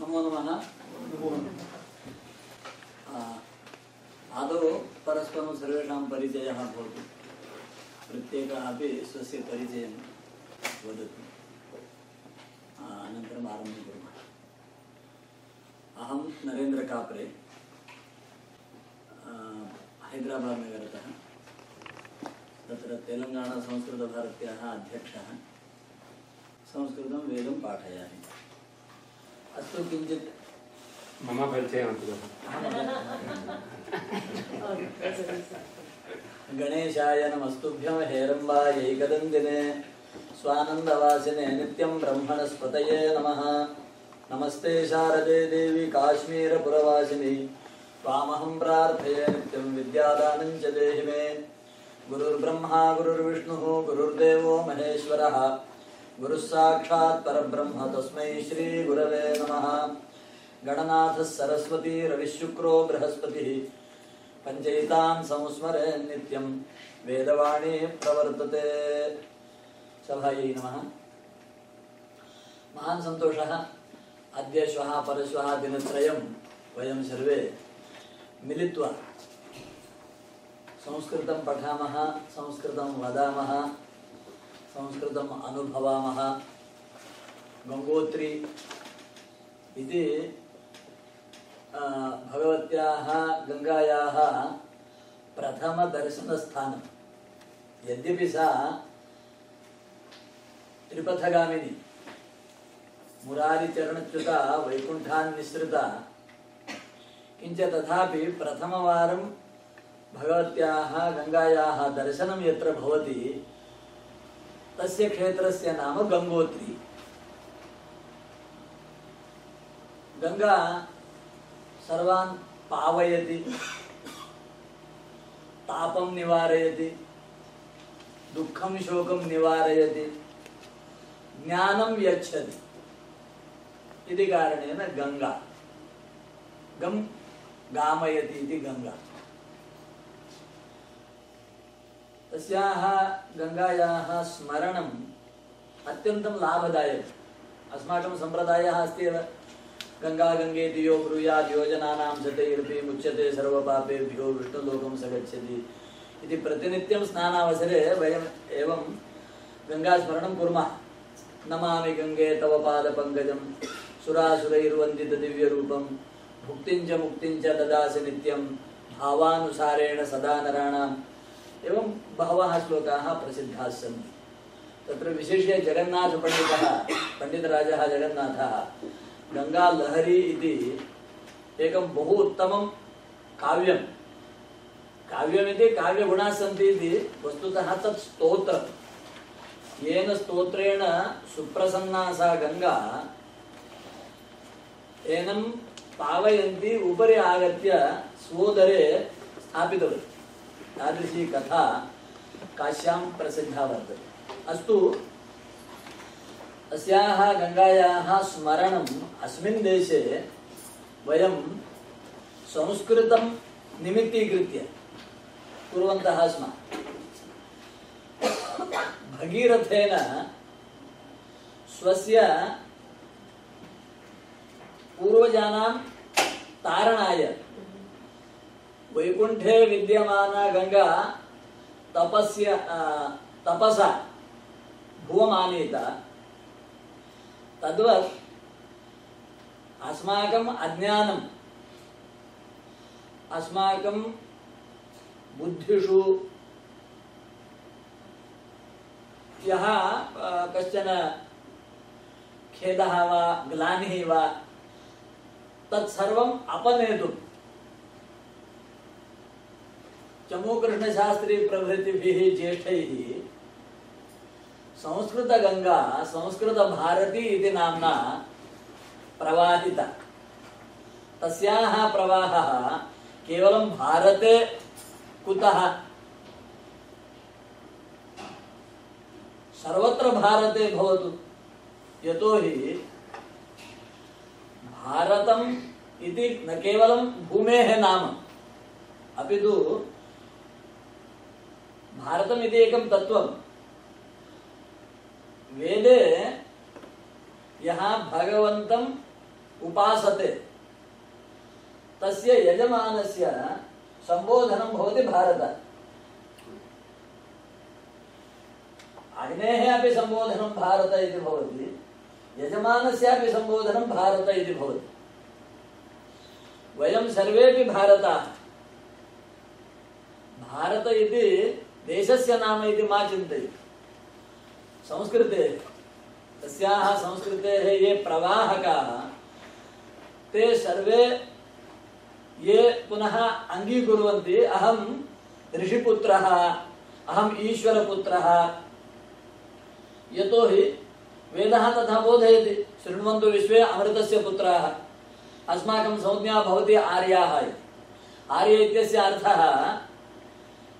नमो नमः आदौ परस्परं सर्वेषां परिचयः भवति प्रत्येकः अपि स्वस्य परिचयं वदति अनन्तरम् आरम्भं कुर्मः अहं नरेन्द्र काप्रे आ, हैदराबाद् नगरतः तत्र तेलङ्गाणासंस्कृतभारत्याः अध्यक्षः संस्कृतं वेदं अस्तु किञ्चित्। मम परिचयः गणेशाय नमस्तुभ्यं हेरम्बायैकदन्दिने स्वानन्दवासिने नित्यं ब्रह्मणस्पतये नमः। नमस्ते शारदे देवी काश्मीरपुरवासिनि। त्वामहं प्रार्थये नित्यं विद्यादानं च देहि मे। गुरुर्ब्रह्मा गुरुर्विष्णुः गुरुर्देवो महेश्वरः। गुरुः साक्षात् परब्रह्म तस्मै श्रीगुरवे नमः। गणनाथः सरस्वती रविशुक्रो बृहस्पतिः। पञ्चैतान् संस्मरे नित्यं वेदवाणी प्रवर्तते। सभायै नमः। महान् सन्तोषः। अद्य श्वः परश्वः दिनत्रयं वयं सर्वे मिलित्वा संस्कृतं पठामः, संस्कृतं वदामः। संस्कृतम् अनुभवामः। गङ्गोत्री इति भगवत्याः गङ्गायाः प्रथमदर्शनस्थानं। यद्यपि सा त्रिपथगामिनी, मुरारिचरणच्युता, वैकुण्ठान् निःसृता, किञ्च तथापि प्रथमवारं भगवत्याः गङ्गायाः दर्शनं यत्र भवति तस्य क्षेत्रस्य नाम गङ्गोत्री गङ्गा सर्वान् पावयति, तापं निवारयति, दुःखं शोकं निवारयति, ज्ञानं यच्छति। इति कारणेन गङ्गा गं गामयति इति गङ्गा तस्याः गङ्गायाः स्मरणम् अत्यन्तं लाभदायकम्। अस्माकं सम्प्रदायः अस्ति एव। गङ्गा गङ्गेति यो ब्रूयात् योजनानां जतैरपि मुच्यते सर्वपापेभ्यो, विष्णुलोकं स गच्छति इति प्रतिनित्यं स्नानावसरे वयम् एवं गङ्गास्मरणं कुर्मः। नमामि गङ्गे तव पादपङ्कजं सुरासुरैर्वन्दितदिव्यरूपं भुक्तिं च मुक्तिं च ददासि नित्यं भावानुसारेण सदा नराणाम्। एवं बहवः श्लोकाः प्रसिद्धाः सन्ति। तत्र विशिष्य जगन्नाथपण्डितः, पण्डितराजः जगन्नाथः, गङ्गालहरी इति एकं बहु उत्तमं काव्यं काव्यमिति काव्यगुणाः सन्ति इति वस्तुतः तत् स्तोत्रं येन स्तोत्रेण सुप्रसन्ना सा गङ्गा, एनं पावयन्ती उपरि आगत्य स्वोदरे स्थापितवती। तादृशी कथा काश्यां प्रसिद्धा वर्तते। अस्तु, अस्याः गङ्गायाः स्मरणम् अस्मिन् देशे वयं संस्कृतं निमित्तीकृत्य कुर्वन्तः स्मः। भगीरथेन स्वस्य पूर्वजानां तारणाय वैकुण्ठे विद्यमाना गङ्गा तपस्य तपसा भुवमानीता तद्वत् अस्माकम् अज्ञानम् अस्माकं बुद्धिषु। यः कश्चन खेदः वा, ग्लानिः वा, तत्सर्वम् अपनेतुं चमूकृष्णशास्त्री प्रभृतिभिः ज्येष्ठैः। संस्कृतगङ्गा संस्कृतभारती इति नाम्ना प्रवाहिता। प्रवाहः केवलं भारते कुतः? सर्वत्र भारते भवतु। यतोहि भारतम् इति न केवलं भूमेः नाम अपि तु भारतम् एकं तत्त्वं। वेदे यः उपासते। तस्य यजमानस्य सम्बोधनं भवति भारत। अग्नेः अपि सम्बोधनं भारत इति भवति। यजमानस्यापि सम्बोधनं भारत इति भवति। वयं सर्वेपि भारताः। भारत इति देशस्य नाम इति मा चिन्तयतु संस्कृते, तस्याः संस्कृतेः ये प्रवाहकाः, ते सर्वे ये पुनः अङ्गीकुर्वन्ति, अहं ऋषिपुत्रः अहम् ईश्वरपुत्रः। यतोहि वेदः तथा बोधयति, शृण्वन्तु विश्वे अमृतस्य पुत्राः। अस्माकं संज्ञा भवति आर्याः इति। आर्य इत्यस्य अर्थः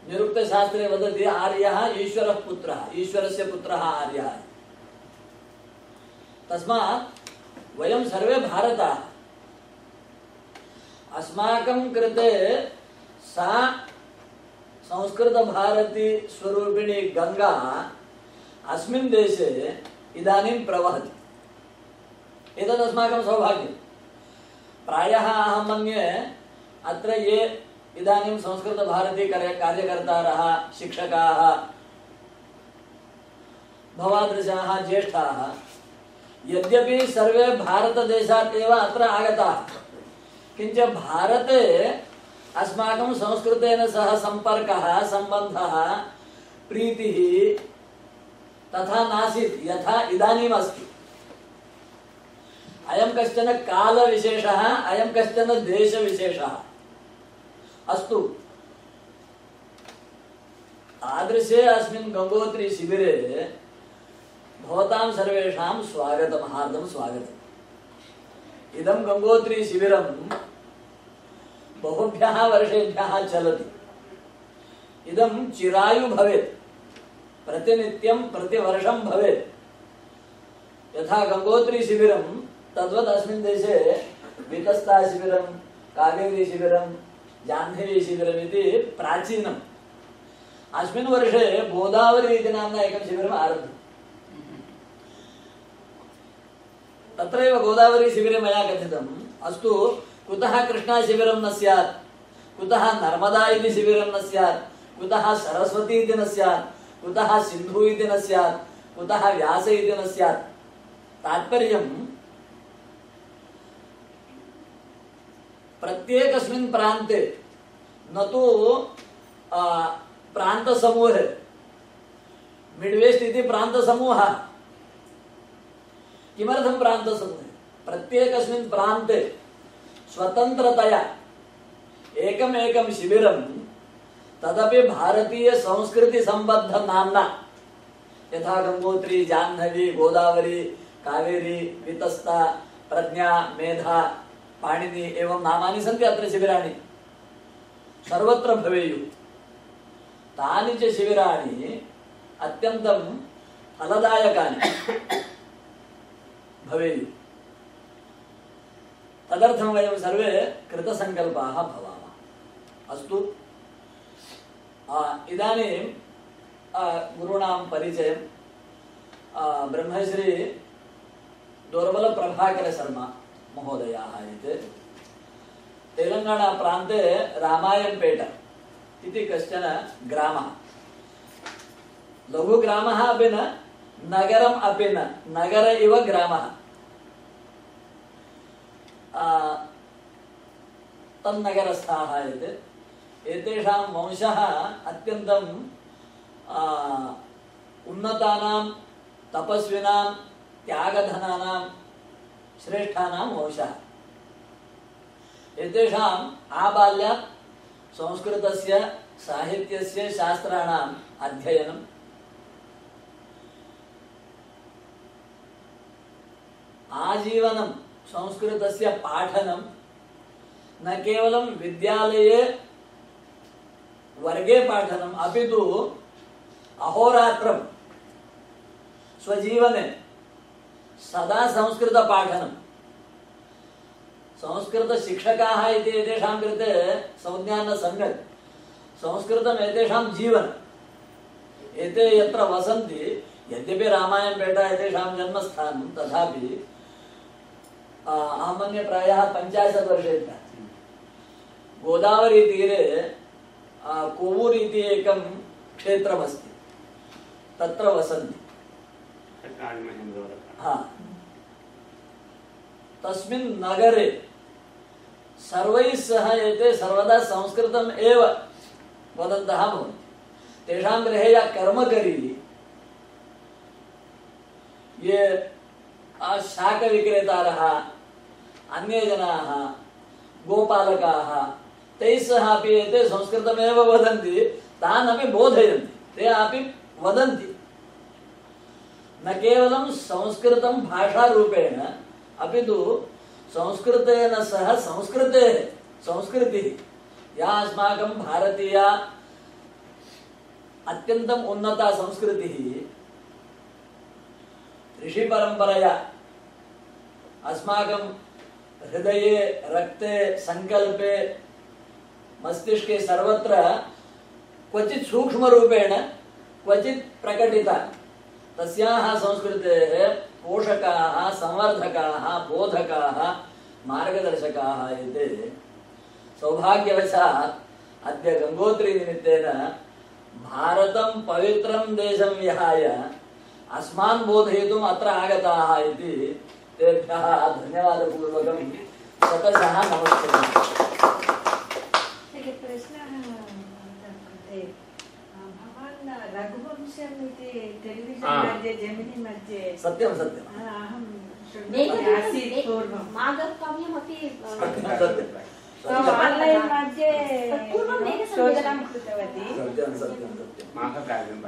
निरुक्तशास्त्रे वदति आर्यः ईश्वरः पुत्रः, ईश्वरस्य पुत्रः आर्यः। तस्मात् वयं सर्वे भारताः। अस्माकं कृते सा संस्कृतभारती स्वरूपिणी गङ्गा अस्मिन् देशे इदानीं प्रवहति। एतत् अस्माकं सौभाग्यं। प्रायः अहं मन्ये अत्र ये इदानीं संस्कृतभारती कार्य कार्यकर्तारः, शिक्षकाः, भवादृशाः, ज्येष्ठाः। यद्यपि सर्वे भारतदेशात् एव अत्र आगताः, किञ्च भारते अस्माकं संस्कृतेन सह सम्पर्कः, सम्बन्धः, प्रीतिः तथा नासीत्, यथा इदानीम् अस्ति अयं कश्चन कालविशेषः, अयं कश्चन देशविशेषः। अस्तु। तादृशे अस्मिन् गङ्गोत्रीशिबिरे भवतां सर्वेषां स्वागतं हार्दं स्वागतम्। इदं गङ्गोत्रीशिबिरं बहुभ्यः वर्षेभ्यः चलति। इदं चिरायु भवेत्, प्रतिनित्यं, प्रतिवर्षं भवेत्। यथा गङ्गोत्रीशिबिरं तद्वत् अस्मिन् देशे विकस्ताशिबिरं कावेरीशिबिरं जाह्नवीशिबिरम् इति प्राचीनम् अस्मिन् वर्षे गोदावरी इति नाम्ना एकं शिबिरम् आरब्धम्। तत्रैव गोदावरी शिबिरे मया कथितम्, अस्तु, कुतः कृष्णाशिबिरं न स्यात्? कुतः नर्मदा इति शिबिरं न स्यात्? कुतः सरस्वती इति न स्यात्? कुतः सिन्धु इति न स्यात्? कुतः व्यास इति न स्यात्? तात्पर्यं प्रत्येकस्मिन् प्रान्ते न तु आ, प्रान्तसमूहे मिड्वेस्ट् इति प्रान्तसमूहः। किमर्थं प्रान्तसमूहे? प्रत्येकस्मिन् प्रान्ते स्वतन्त्रतया एकमेकं शिबिरं तदपि भारतीयसंस्कृतिसम्बद्धनाम्ना। यथा गङ्गोत्री जाह्नवी गोदावरी कावेरी वितस्ता प्रज्ञा मेधा पाणिनि एवं नामानि सन्ति अत्र शिबिराणि. सर्वत्र भवेयुः. तानि च शिबिराणि अत्यन्तं फलदायकानि भवेयुः. तदर्थं वयं सर्वे कृतसङ्कल्पाः भवामः. अस्तु. इदानीं गुरूणां परिचयं. ब्रह्मश्री दोर्बलप्रभाकरशर्मा महोदयाः इति तेलङ्गाणाप्रान्ते रामायणपेट इति कश्चन ग्रामः लघुग्रामः अपि न नगरम् अपि न नगर इव ग्रामः आ, तन्नगरस्थाः यत् एतेषां वंशः अत्यन्तं आ, उन्नतानां तपस्विनां त्यागधनानां श्रेष्ठानां वंशः एतेषाम् आबाल्यात् संस्कृतस्य, साहित्यस्य शास्त्राणाम् अध्ययनं। आजीवनं, संस्कृतस्य पाठनं, न केवलं विद्यालये वर्गे पाठनम् अपि तु अहोरात्रं, स्वजीवने सदा संस्कृतपाठनं। संस्कृतशिक्षकाः इति एतेषां कृते सङ्गत् संस्कृतम् एतेषां जीवनम् एते यत्र वसन्ति, यद्यपि रामायणपेटा एतेषां जन्मस्थानं, तथापि अहं मन्ये प्रायः पञ्चाशत् वर्षेभ्यः गोदावरीतीरे कोवूर् इति एकं क्षेत्रमस्ति। तत्र वसन्ति। हा। तस्मिन् नगरे सर्वैः सह एते सर्वदा संस्कृतम् एव वदन्तः भवन्ति। तेषां गृहे या कर्मकरी ये शाकविक्रेतारः अन्ये जनाः गोपालकाः, तैः सह अपि एते संस्कृतमेव वदन्ति, तान् अपि बोधयन्ति, ते अपि वदन्ति। न केवलं संस्कृतं भाषारूपेण, अपि तु संस्कृतेन सह संस्कृतेः संस्कृतिः। या अस्माकं भारतीया अत्यन्तम् उन्नता संस्कृतिः, ऋषिपरम्परया अस्माकं हृदये, रक्ते, सङ्कल्पे, मस्तिष्के सर्वत्र क्वचित् सूक्ष्मरूपेण, क्वचित् प्रकटिता। तस्याः संस्कृतेः पोषकाः, संवर्धकाः, बोधकाः, मार्गदर्शकाः एते सौभाग्यवशात् अद्य गङ्गोत्रीनिमित्तेन भारतं पवित्रं देशं विहाय अस्मान् बोधयितुम् अत्र आगताः इति तेभ्यः धन्यवादपूर्वकं शतशः नमस्कारः एकः प्रश्नः कृते भवान् रघुवंशम् इति टेलिविशन् आ. मध्ये जेमिनि मध्ये सत्यं सत्यम् मागकाव्यमपि सत्यं सत्यं आन्लैन् मध्ये शोधनं कृतवती।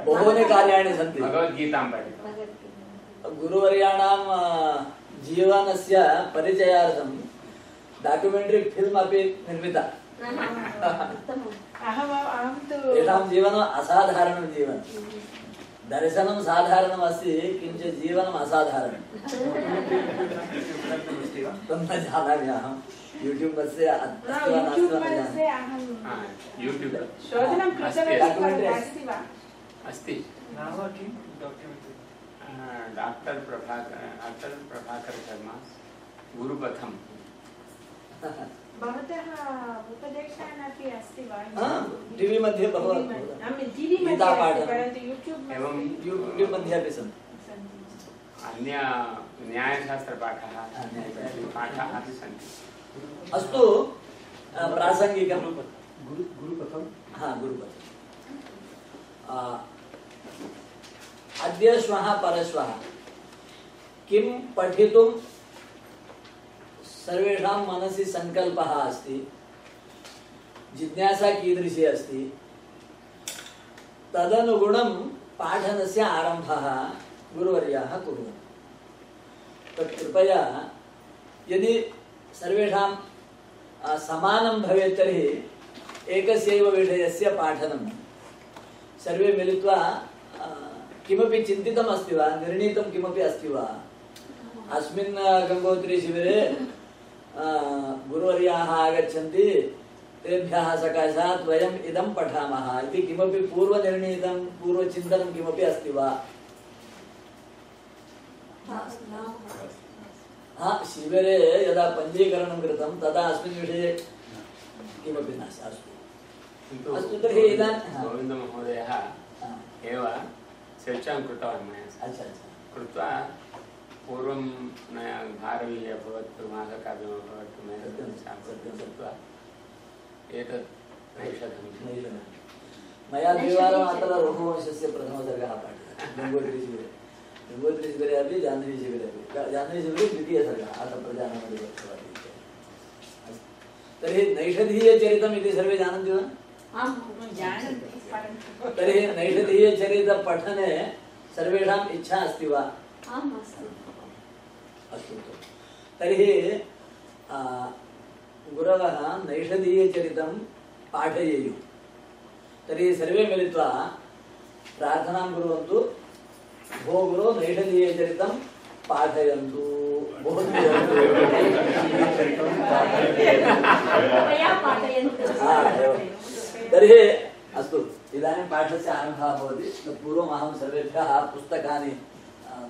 बहूनि कार्याणि सन्ति। भगवद्गीतां गुरुवर्याणां जीवनस्य परिचयार्थं डाक्युमेण्टरी फिल्म् अपि निर्मिता। तेषां जीवनम् असाधारणं जीवनं। दर्शनं साधारणम् अस्ति किञ्चित् जीवनम् असाधारणं तं न जानामि अहं यूट्यूब् मध्ये. अस्ति. नाम किं? Doctor Prabhakar doctor Prabhakar Sharma गुरुपथम्। TV मध्ये यूट्यूब् मध्ये अपि सन्ति। अन्य न्यायशास्त्रपाठः पाठाः अपि सन्ति। अस्तु प्रासङ्गिकं गुरुपथं हा गुरुपति आ, अद्य श्वः परश्वः। किं पठितुं सर्वेषां मनसि सङ्कल्पः अस्ति। जिज्ञासा कीदृशी अस्ति? तदनुगुणं पाठनस्य आरम्भः गुरुवर्याः कुर्वन्ति तत् कृपया यदि सर्वेषां समानं भवेत् तर्हि एकस्यैव विषयस्य पाठनं सर्वे मिलित्वा किमपि चिन्तितम् अस्ति वा? निर्णीतं किमपि अस्ति वा? अस्मिन् गङ्गोत्रीशिबिरे आ, गुरुवर्याः आगच्छन्ति तेभ्यः सकाशात् वयम् इदं पठामः। इति किमपि पूर्वनिर्णीतं पूर्वचिन्तनं किमपि अस्ति वा? हा शिबिरे यदा पञ्जीकरणं कृतं तदा अस्मिन् विषये किमपि नास्ति। अस्तु। अस्तु तर्हि इदानीं गोविन्दमहोदयः एव चर्चां कृतवान् मया। अच्छा अच्छा। कृत्वा पूर्वं मया भारवी अभवत् माघकाव्यम् अभवत् सत्यं, सत्यं, कृत्वा एतत् नैषधं। मया द्विवारम् अत्र रघुवंशस्य प्रथमसर्गः पाठितः। गङ्गोत्रीशिबिरे गङ्गोत्रीशिबिरे अपि जाह्नवीशिबिरे अपि। जाह्नवीशिबिरे द्वितीयसर्गः अस्तु। तर्हि नैषधीयचरितम् इति सर्वे जानन्ति वा? तर्हि नैषधीयचरितपठने सर्वेषाम् इच्छा अस्ति वा? आम् अस्तु। अस्तु। तर्हि गुरवः नैषधीयचरितं पाठयेयुः। तर्हि सर्वे मिलित्वा प्रार्थनां कुर्वन्तु। भो गुरो नैषधीयचरितं पाठयन्तु। तर्हि अस्तु इदानीं पाठस्य आरम्भः भवति। तत् पूर्वम् अहं सर्वेभ्यः पुस्तकानि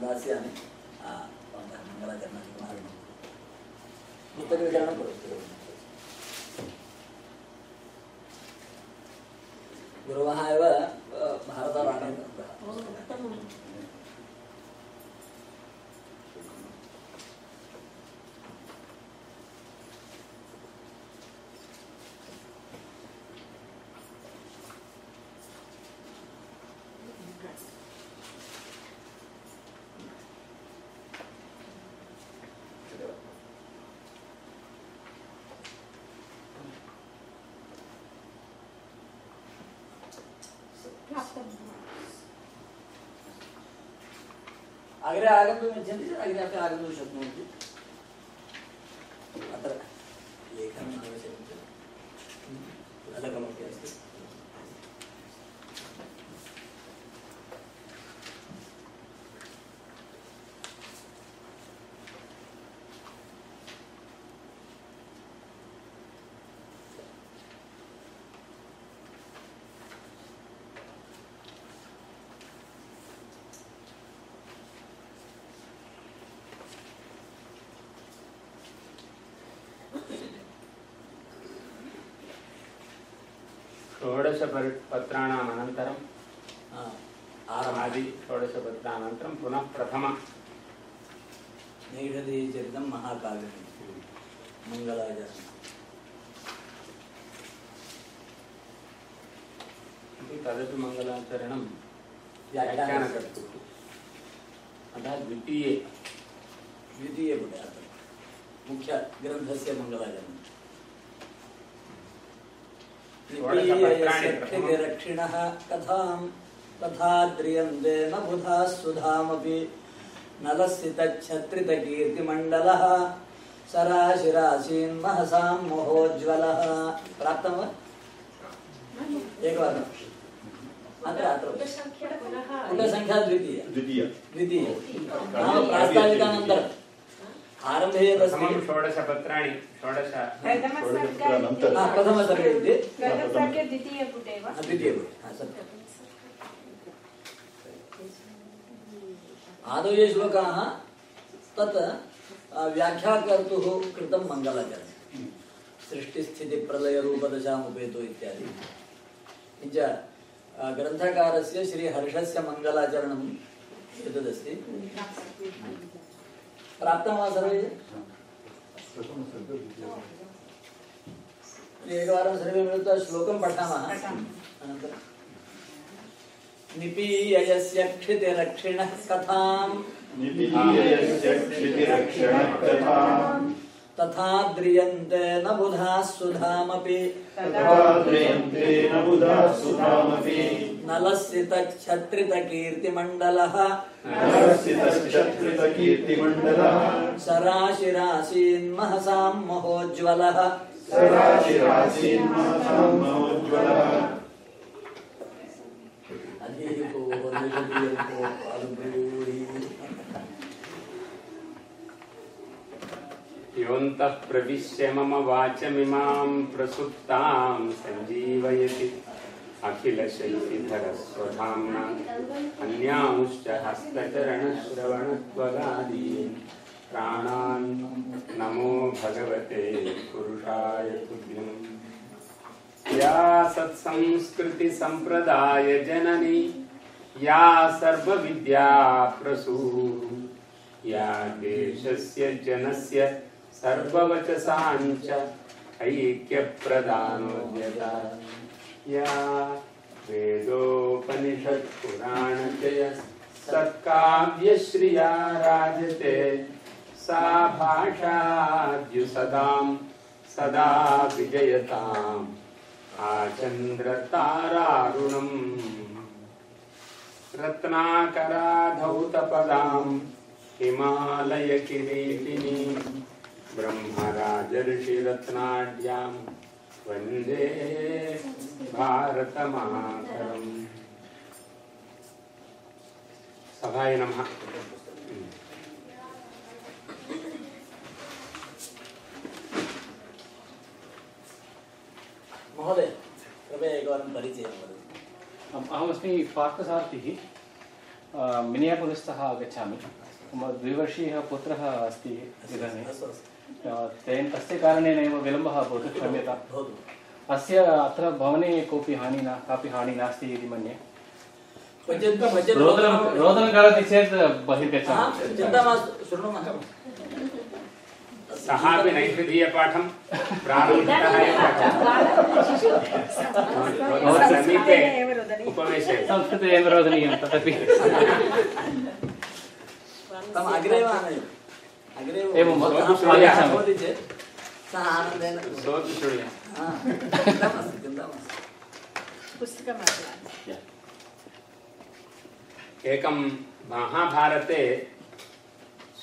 दास्यामि। आ, करना पुस्तक आरम्भं करो गुरवः एव भारतरामायणग्रन्थः ओ उत्तमम् प्राप्तं अग्रे आगन्तुम् इच्छन्ति चेत् अग्रे अपि आगन्तुं अत्र लेखनम् आवश्यकं चेत् फलकमपि अस्ति षोडशपत्राणाम् अनन्तरं आरम्भः आदि षोडशपत्रानन्तरं पुनः प्रथम नैषधीचरितं महाकाव्यं मङ्गलाचरणम्। इति तदपि मङ्गलाचरणं व्याख्यानं व्याख्यानकर्तुः अतः द्वितीये अत्र मुख्यग्रन्थस्य प्रथमं। कथां तथा द्रियन्ते न बुधा सुधामपि नलस्थितच्छत्रितकीर्तिमण्डलः सराशिरासीन् महसां मोहोज्ज्वलः। प्राप्तं वा? एकवारम् अत्र अत्र। पुटसङ्ख्या द्वितीया। द्वितीय। द्वितीय। नाम प्रास्ताविकानन्तरम्। आरम्भे प्रथमं षोडशपत्राणि षोडश प्रथमसर्गे द्वितीयपुटे आदौ ये श्लोकाः तत् व्याख्याकर्तुः कृतं मङ्गलाचरणं सृष्टिस्थितिप्रलयरूपदशामुपेतो इत्यादि। किञ्च आ, ग्रन्थकारस्य श्रीहर्षस्य मङ्गलाचरणम् एतदस्ति। प्राप्तं वा सर्वे एकवारं सर्वे मिलित्वा श्लोकं पठामः। अनन्तरं निपीययस्य क्षितिरक्षिणः कथाम्। निपीयस्य क्षितिरक्षणः तथा द्रियन्ते न बुधाः सुधामपि। तथा द्रियन्ते न बुधा सुधामपि। नलस्थितच्छत्रितकीर्तिमण्डलः। नरसितश्चत्रितकीर्तिमण्डलः सराशिरासीन्महसां महोज्ज्वलः। सराशिरासीन्महसाम्महोज्ज्वलः अधीको योऽन्तः प्रविश्य मम वाचमिमां प्रसुप्तां सञ्जीवयति। अखिलशक्तिधरस्वधाम्ना अन्यांश्च हस्तचरणश्रवणत्वगादीन् प्राणान् नमो भगवते पुरुषाय तुभ्यम्। या सत्संस्कृतिसम्प्रदाय जननी, या सर्वविद्या या देशस्य जनस्य सर्ववचसाञ्च ऐक्यप्रदानोद्यता या सत्काव्यश्रिया राजते। सा भाषाद्युसदां सदा विजयताम् आचन्द्रतारारुणम् रत्नाकराधौतपदाम् हिमालयकिरीटिनी। ब्रह्मराजर्षिरत्नाढ्यां वंदे भारतमातरम्। सभाय नमः। महोदय कृपया एकवारं परिचयं वदतु। अहम्- अहमस्मि पार्थसारथिः। मिनियापुरस्तः आगच्छामि। मम द्विवर्षीयः पुत्रः अस्ति इदानीम् अस्तु अस्तु। तेन तस्य कारणेनैव विलम्बः अभवत् क्षम्यता अस्य अत्र भवने कोऽपि हानि न कापि हानि नास्ति इति मन्ये रोदनं रोदनं करोति चेत् हा, बहिर्गच्छामि चिन्ता मास्तु शृणुमः सः अपि नैषधीयपाठं प्रारम्भतः समीपे संस्कृते एव रोदनीयं तदपि तम् अग्रे एव हा, पुस्तकमाला एकं महाभारते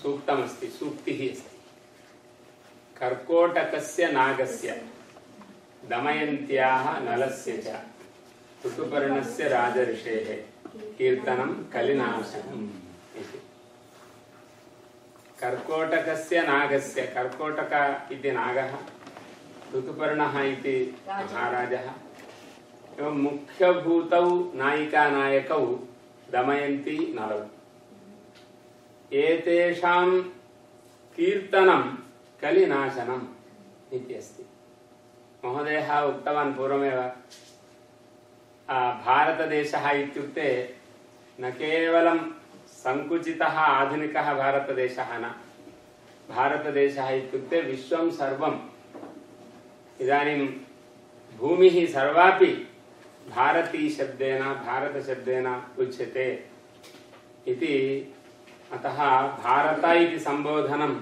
सूक्तमस्ति सूक्तिः अस्ति। कर्कोटकस्य नागस्य दमयन्त्याः नलस्य च ऋतुपर्णस्य राजर्षेः कीर्तनं कलिनाशनम्। कर्कोटकस्य नागस्य कर्कोटक इति नागः ऋतुपर्णः इति महाराजः। एवं मुख्यभूतौ नायिकानायकौ दमयन्ती नलौ एतेषां कीर्तनं कलिनाशनम् इत्यस्ति महोदयः उक्तवान् पूर्वमेव आ, भारतदेशः इत्युक्ते न केवलं सङ्कुचितः आधुनिकः भारतदेशः न। भारतदेशः इत्युक्ते विश्वं सर्वम्। इदानीं भूमिः सर्वापि भारतीशब्देन भारतशब्देन उच्यते इति अतः भारत इति सम्बोधनं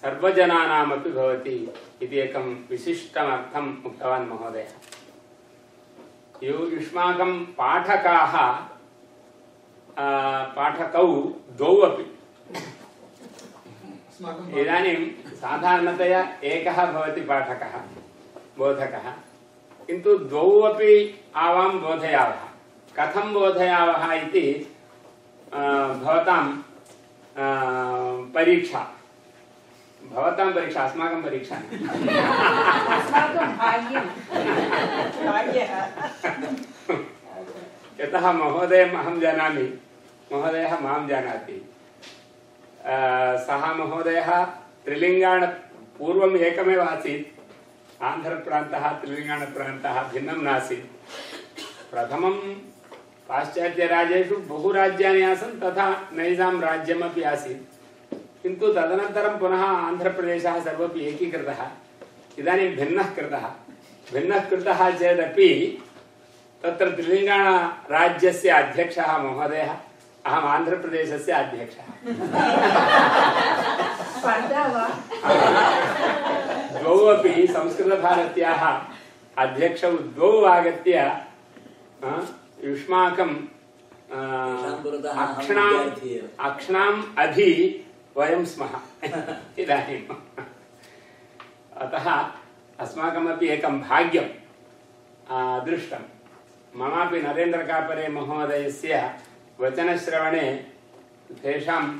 सर्वजनानामपि भवति इति एकं विशिष्टमर्थम् उक्तवान् महोदयः। युष्माकं पाठकाः पाठकौ द्वौ अपि इदानीं साधारणतया एकः भवति पाठकः बोधकः। किन्तु द्वौ अपि आवां बोधयावः। कथं बोधयावः इति भवतां परीक्षा। भवतां परीक्षा अस्माकं परीक्षा। यतः महोदयम् अहं जानामि महोदयः माँ जानाति। आ, सः महोदयः त्रिलिङ्गाण पूर्वम् एकमेव आसीत्। आन्ध्रप्रान्तः त्रिलिङ्गाणप्रान्तः भिन्नं नासीत्। प्रथमं पाश्चात्यराज्येषु बहु राज्यानि आसन् तथा नैजां राज्यमपि आसीत्। किन्तु तदनन्तरं पुनः आन्ध्रप्रदेशः सर्वपि एकीकृतः। इदानीं भिन्नः कृतः। भिन्नः कृतः चेदपि तत्र तेलङ्गाणाराज्यस्य अध्यक्षः महोदयः। अहम् आन्ध्रप्रदेशस्य अध्यक्षः। द्वौ अपि संस्कृतभारत्याः अध्यक्षौ द्वौ आगत्य अ, युष्माकं अ, अहं अक्षणाम् अक्षणाम् अधि वयं स्मः। इदानीम् अतः अस्माकमपि एकं भाग्यं दृष्टं ममापि नरेन्द्रकापरे महोदयस्य वचनश्रवणे तेषां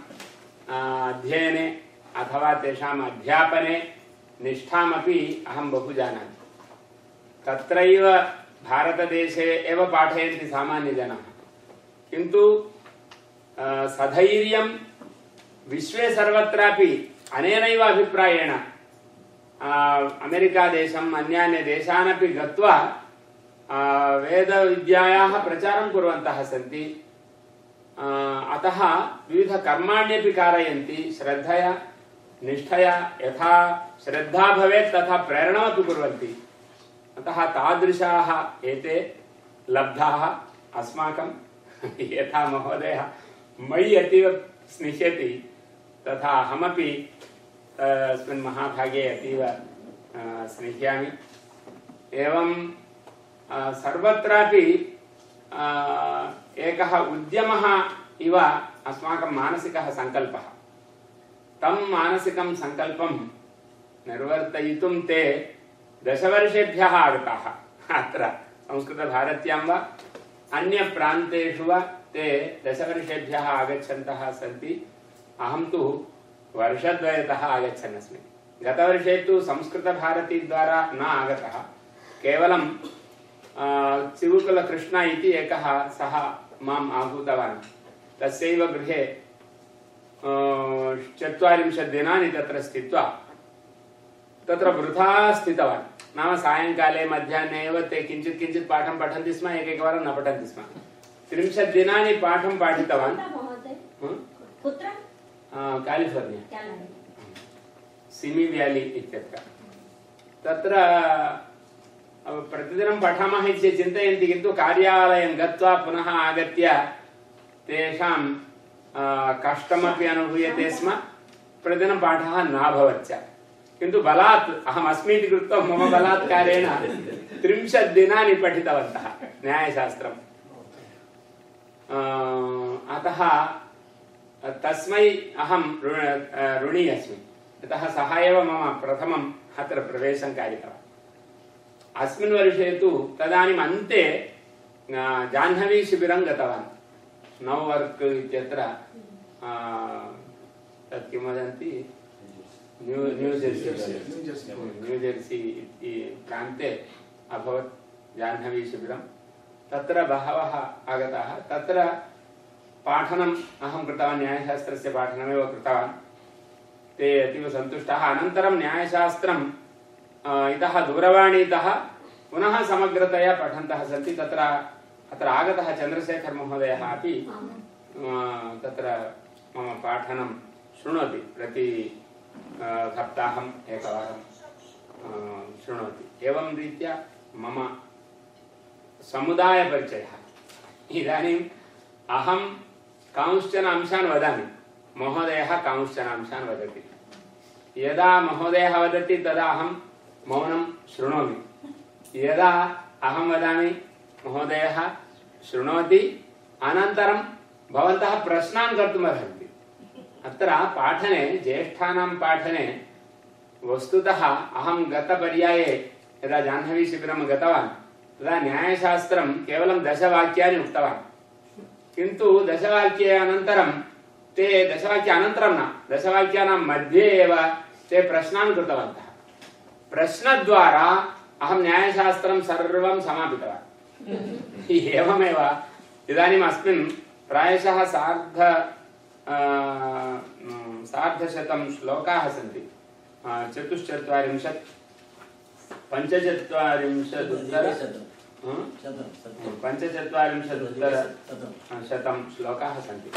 आ, अध्ययने अथवा तेषाम् अध्यापने निष्ठामपि अहं बहु जानामि। तत्रैव भारतदेशे एव पाठयन्ति सामान्यजनाः। किन्तु सधैर्यं विश्वे सर्वत्रापि अनेनैव अभिप्रायेण अमेरिकादेशम् अन्यान्य देशानपि गत्वा वेदविद्यायाः प्रचारं कुर्वन्तः सन्ति। अतः विविधकर्माण्यपि कारयन्ति, श्रद्धया, निष्ठया, यथा श्रद्धा भवेत् तथा प्रेरणामपि कुर्वन्ति। अतः तादृशाः एते लब्धाः अस्माकं यथा महोदयः मयि अतीव स्निह्यति, तथा अहमपि अस्मिन् महाभागे अतीव स्निह्यामि। एवं सर्वत्रापि एकः उद्यमः, इव अस्माकं मानसिकः सङ्कल्पः। तं मानसिकं सङ्कल्पं निर्वर्तयितुं ते दशवर्षेभ्यः आगताः। अत्र संस्कृतभारत्यां वा, अन्यप्रान्तेषु वा ते दशवर्षेभ्यः आगच्छन्तः सन्ति। अहं तु वर्षद्वयतः आगच्छन् अस्मि गतवर्षे तु संस्कृतभारतीद्वारा न आगतः। केवलं चिरुकुलकृष्ण इति एकः सः माम् आहूतवान्। तस्यैव गृहे चत्वारिंशत् दिनानि तत्र स्थित्वा तत्र वृथा स्थितवान्। नाम सायङ्काले मध्याह्ने एव ते किञ्चित् किञ्चित् पाठं पठन्ति स्म एकैकवारं न पठन्ति स्म। त्रिंशत् दिनानि पाठं पाठितवान्। कालिफोर्निया। सिमि व्यालि इत्यत्र। तत्र प्रतिदिनं पठामः इति चिन्तयन्ति, किन्तु कार्यालयं गत्वा पुनः आगत्य तेषां कष्टमपि अनुभूयते स्म। प्रतिदिनं पाठः नाभवत् च किन्तु बलात्, अहम् इति कृत्वा मम बलात्कारेण त्रिंशत् दिनानि पठितवन्तः, न्यायशास्त्रम्। अतः, तस्मै अहं ऋणी अस्मि यतः सः एव मम प्रथमम् अत्र प्रवेशं कारितवान्। अस्मिन् वर्षे तु तदानीम् अन्ते जाह्नवीशिबिरं गतवान्। नववर्क् इत्यत्र अ, तत् किं वदन्ति? New new Jersey. न्यू इति प्रान्ते अभवत् जाह्नवीशिबिरं तत्र बहवः आगताः। तत्र पाठनम् अहं कृतवान् न्यायशास्त्रस्य पाठनमेव कृतवान्। ते अतीव सन्तुष्टाः। अनन्तरं न्यायशास्त्रं इतः दूरवाणीतः पुनः समग्रतया पठन्तः सन्ति तत्र अत्र आगतः चन्द्रशेखरमहोदयः अपि तत्र मम पाठनं शृणोति प्रति सप्ताहम् एकवारं शृणोति। एवं रीत्या मम समुदायपरिचयः। इदानीम् अहं कांश्चन अंशान् वदामि। महोदयः कांश्चन अंशान् वदति। यदा महोदयः वदति तदा अहं मौनं शृणोमि। यदा अहं वदामि, महोदयः, शृणोति, अनन्तरं भवन्तः प्रश्नान् कर्तुमर्हन्ति अत्र पाठने, ज्येष्ठानां पाठने वस्तुतः अहं गतपर्याये यदा जाह्नवीशिबिरं गतवान्, तदा न्यायशास्त्रं केवलं दशवाक्यानि उक्तवान्। किन्तु ते दशवाक्य अनन्तरं न, दशवाक्यानां मध्ये ते प्रश्नान् कृतवन्तः। प्रश्नद्वारा अहं न्यायशास्त्रं सर्वं समापितवान्। एवमेव इदानीम् अस्मिन् प्रायशः सार्ध सार्धशतं श्लोकाः सन्ति। चतुश्चत्वारिंशत् पञ्चचत्वारिंशदुत्तर पञ्चचत्वारिंशदुत्तर शतं श्लोकाः सन्ति।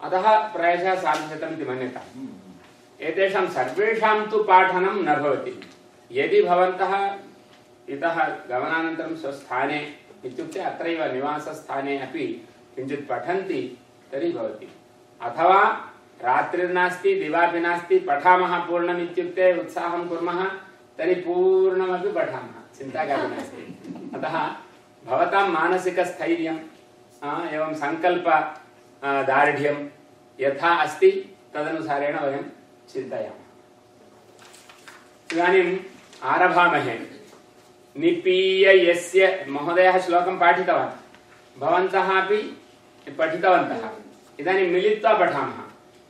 अतः प्रायशः सार्धशतम् इति मन्यताम्। एतेषां सर्वेषां तु पाठनं न भवति। यदि भवन्तः इतः गमनानन्तरं स्वस्थाने इत्युक्ते अत्रैव निवासस्थाने अपि किञ्चित् पठन्ति, तर्हि भवति। अथवा रात्रिर्नास्ति दिवापि नास्ति, पठामः पूर्णम् इत्युक्ते उत्साहं कुर्मः, तर्हि पूर्णमपि पठामः, चिन्ता कापि नास्ति। अतः भवतां मानसिकस्थैर्यं एवं सङ्कल्प दार्ढ्यं यथा अस्ति, तदनुसारेण वयं चिन्तयामः। इदानीम् आरभामहे निपीय यस्य महोदयः श्लोकं पाठितवान्। भवन्तः अपि पठितवन्तः। इदानीं मिलित्वा पठामः।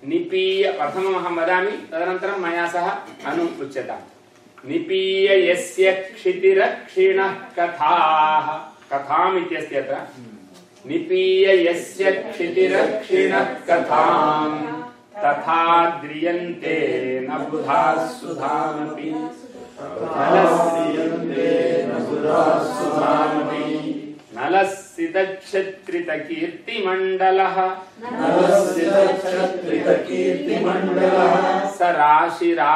निपीय प्रथमम् अहं वदामि, तदनन्तरं मया सह अनु उच्यताम्। निपीय यस्य क्षितिरक्षिणः कथाः कथाम् इत्यस्ति अत्र। निपीय यस्य क्षितिरक्षिणः कथाम्। तथा द्रियन्ते न बुधाः सुधामपि तथास्यन्ते न सुधाः सुधामपि नलस्सितक्षत्रितकीर्तिमण्डलः नरस्थितक्षत्रितकीर्तिमण्डलः स राशिरासीन्महसां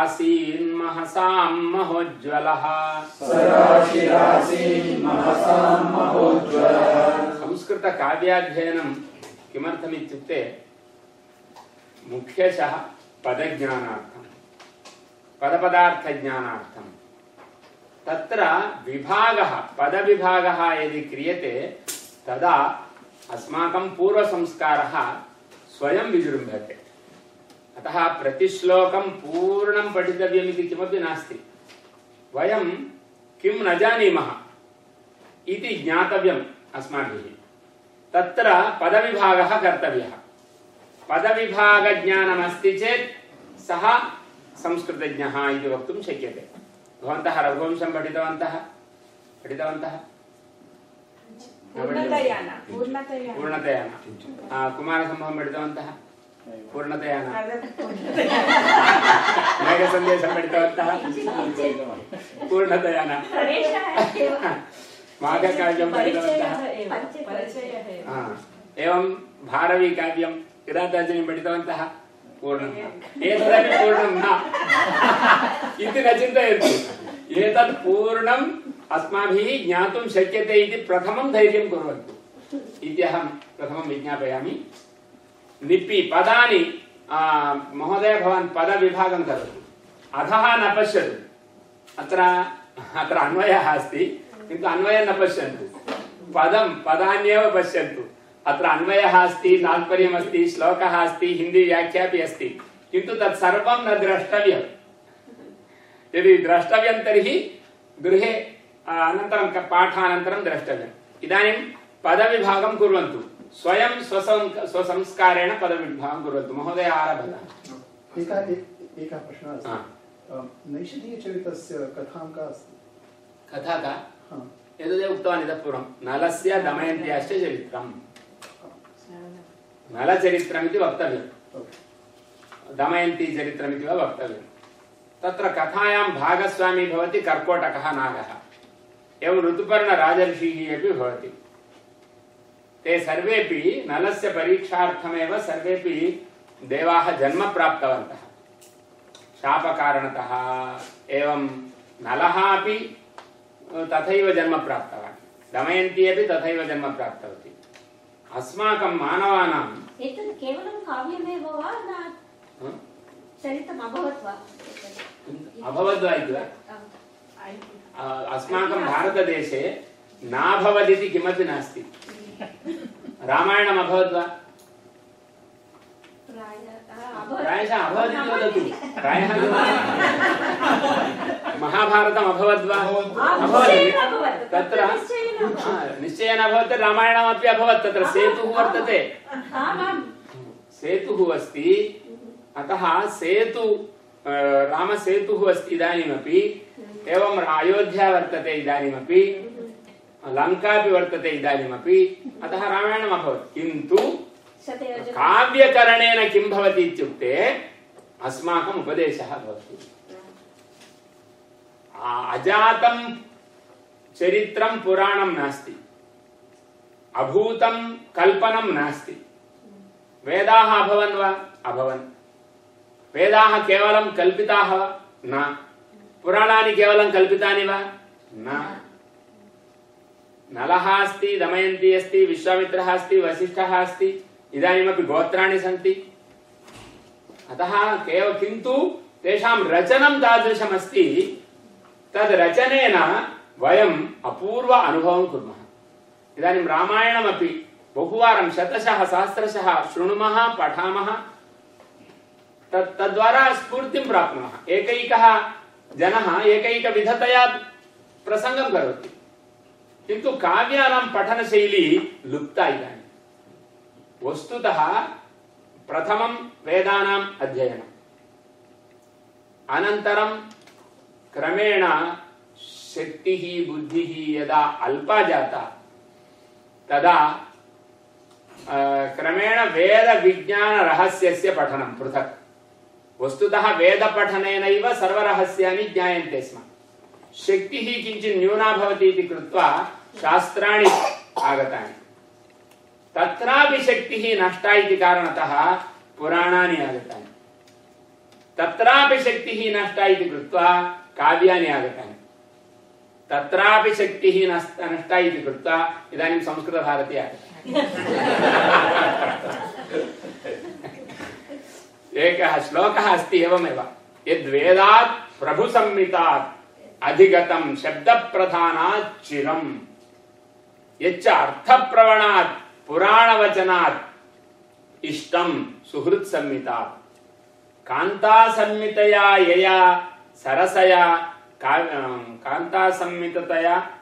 महोज्ज्वलः। सराशिरासीन् महसां महोज्ज्वलः। संस्कृतकाव्याध्ययनं किमर्थमित्युक्ते मुख्यशः पदज्ञानार्थं पदपदार्थज्ञानार्थं तत्र विभागः, पदविभागः यदि क्रियते, तदा अस्माकं पूर्वसंस्कारः स्वयं विजृम्भते। अतः प्रतिश्लोकं पूर्णं पठितव्यमिति किमपि नास्ति। वयं किं न जानीमः इति ज्ञातव्यम् अस्माभिः। तत्र पदविभागः कर्तव्यः। पदविभागज्ञानमस्ति चेत् सः संस्कृतज्ञः इति वक्तुं शक्यते। भवन्तः रघुवंशं पठितवन्तः? पठितवन्तः? पूर्णतया न पूर्णतया न। पूर्णतया न आ, कुमारसम्भवं पठितवन्तः? पूर्णतया न मेघसन्देशं पठितवन्तः? पूर्णतया न माघकाव्यं पठितवन्तः? एवं भारवीकाव्यं किरातार्जुनीं पठितवन्तः पूर्णं. एतदपि पूर्णं न. इति न चिन्तयन्तु एतत् पूर्णम् अस्माभिः ज्ञातुं शक्यते महोदय भवान् पदविभागं करोतु. अधः न पश्यतु. अत्र अत्र अन्वयः अस्ति न पश्यन्तु. अत्र अन्वयः अस्ति तात्पर्यम् अस्ति श्लोकः अस्ति हिन्दीव्याख्या अपि अस्ति। किन्तु तत् सर्वं न द्रष्टव्यम् यदि द्रष्टव्यं तर्हि गृहे अनन्तरं पाठानन्तरं द्रष्टव्यम्। इदानीं पदविभागं कुर्वन्तु। स्वयं स्वसं स्वसंस्कारेण पदविभागं कुर्वन्तु। महोदय आरभत। एका एकः प्रश्नः अस्ति। नैषधीयचरितस्य कथां का अस्ति? कथा का। एतदेव उक्तवान् इतः पूर्वं। नलस्य दमयन्त्याश्च चरित्रम्। वक्तव्यम् ओके। दमयन्ती चरित्रमिति वा वक्तव्यम् तत्र कथायां भागस्वामी कर्कोटकः नागः। एवं ऋतुपर्णराजर्षिः अपि भवति। ते सर्वेपि नलस्य परीक्षार्थमेव सर्वेपि देवाः जन्म प्राप्तवन्तः। शापकारणतः एवं नलः अपि जन्म प्राप्तवान्। दमयन्ती अपि तथैव जन्म प्राप्तवती। अस्माकं मानवानां। एतत् केवलं काव्यमेव वा न चरितम् अभवत् वा इति वा? आम्. अस्माकं भारतदेशे नाभवदिति किमपि नास्ति। रामायणम् अभवद् वा प्रायः प्रायशः अभवदिति वदतु प्रायः महाभारतम् अभवद् वा अभवत् तत्र निश्चयेन अभवत्। रामायणमपि अभवत् तत्र सेतुः वर्तते सेतुः अस्ति अतः सेतु रामसेतुः अस्ति इदानीमपि एवं अयोध्या वर्तते इदानीमपि लङ्कापि वर्तते इदानीमपि अतः रामायणम् अभवत् किन्तु काव्यकरणेन किं भवति इत्युक्ते अस्माकम् उपदेशः भवति। अजातं चरित्रं पुराणं नास्ति। अभूतं कल्पनं नास्ति। वेदाः अभवन् वा? अभवन्। वेदाः केवलं कल्पिताः? वा न। पुराणानि केवलं कल्पितानि वा? न। नलः अस्ति, दमयन्ती अस्ति, विश्वामित्रः अस्ति, वसिष्ठः अस्ति। इदानीमपि गोत्राणि सन्ति। अतः केव किन्तु तेषां रचनं तादृशमस्ति। तद् रचनेन वयम् अपूर्व अनुभवं कुर्मः। इदानीं रामायणमपि बहुवारं शतशः, सहस्रशः शृणुमः, पठामः। तत् तद्वारा स्फूर्तिं प्राप्नुमः। एकैकः जनः एकैकविधतया प्रसङ्गं करोति। किन्तु काव्यानां पठनशैली लुप्ता इदानीं वस्तुतः प्रथमं वेदानाम् अध्ययनम्। अनन्तरं क्रमेण शक्तिः, बुद्धिः यदा अल्पा जाता, तदा क्रमेण वेदविज्ञानरहस्यस्य पठनं पृथक्। वस्तुतः वेदपठनेनैव सर्वरहस्यानि ज्ञायन्ते स्म। शक्तिः किञ्चित् न्यूना भवति इति कृत्वा तत्रापि शक्तिः नष्टा इति कारणतः पुराणानि आगतानि। तत्रापि शक्तिः नष्टा इति कृत्वा काव्यानि आगतानि। तत्रापि शक्तिः नष्ट- इति कृत्वा इदानीं संस्कृतभारती आगता एकः श्लोकः अस्ति एवमेव। यद्वेदात् प्रभुसंहितात् अधिगतं शब्दप्रधानात् चिरम् यच्च अर्थप्रवणात् पुराणवचनात् इष्टं सुहृत्संहितात् कान्तासंहितया यया सरसया का- कान्तासंहिततया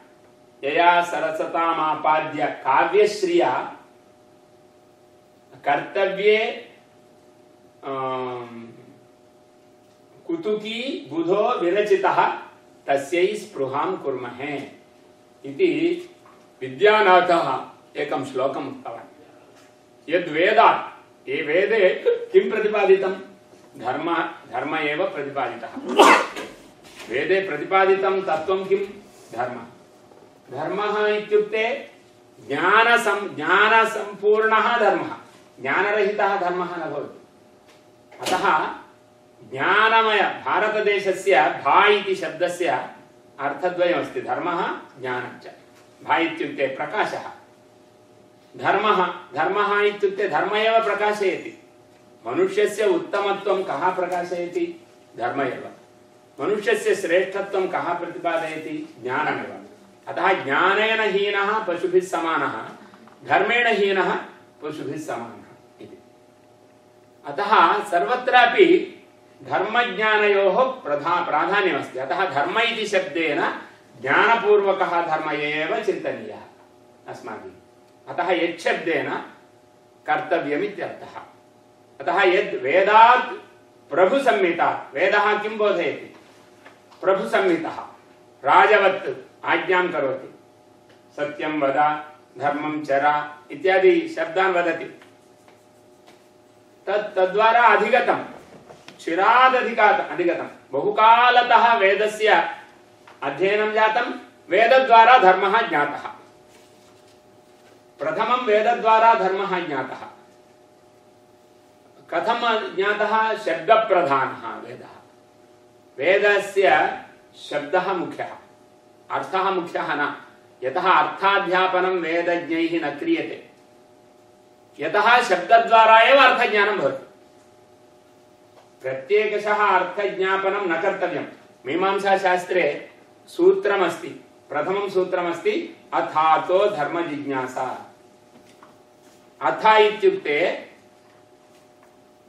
यया सरसतामापाद्य काव्यश्रिया कर्तव्ये आम्, कुतुकी बुधो विरचितः तस्यै स्पृहां कुर्महे। इति विद्यानाथः एकं श्लोकम् उक्तवान्। यद्वेदात् ये वेदे किं प्रतिपादितं धर्म धर्म एव प्रतिपादितः। वेदे प्रतिपादितं तत्त्वं किं? धर्मः। धर्मः इत्युक्ते ज्ञानसं, ज्ञानसम्पूर्णः धर्मः। ज्ञानरहितः धर्मः न भवति। अतः ज्ञानमय, भारतदेशस्य भा इति शब्दस्य अर्थद्वयमस्ति। धर्मः ज्ञानञ्च। भा इत्युक्ते प्रकाशः। धर्मः धर्मः इत्युक्ते धर्म एव प्रकाशयति। मनुष्यस्य उत्तमत्वं कः प्रकाशयति? धर्म एव। मनुष्यस्य श्रेष्ठत्वं कः प्रतिपादयति? ज्ञानमेव। अतः ज्ञानेन हीनः पशुभिः समानः, धर्मेण हीनः पशुभिः समानः इति। अतः सर्वत्रापि धर्मज्ञानयोः प्रधा, प्राधान्यमस्ति। अतः धर्म इति शब्देन ज्ञानपूर्वकः धर्म एव चिन्तनीयः। अस्माभिः। अतः यच्छब्देन कर्तव्यमित्यर्थः। अतः यद् वेदात् वेदः किं बोधयति? प्रभुसंहितः। राजवत् आज्ञां करोति। सत्यं वद, धर्मं चर इत्यादि शब्दान् वदति। तत् तद्वारा अधिगतं। चिरादधिकात् अधिगतं। बहुकालतः वेदस्य अध्ययनं जातं। वेदद्वारा धर्मः ज्ञातः। प्रथमं वेदद्वारा धर्मः ज्ञातः। कथं ज्ञातः? शब्दप्रधानः वेदः। वेदस्य शब्दः मुख्यः। अर्थः मुख्यः न। यतः अर्थाध्यापनं वेदज्ञैः न क्रियते। यतः शब्दद्वारा एव अर्थज्ञानं भवति। प्रत्येकशः अर्थज्ञापनं न कर्तव्यं। मीमांसाशास्त्रे सूत्रमस्ति। प्रथमं सूत्रमस्ति, अथातो धर्मजिज्ञासा। अथ इत्युक्ते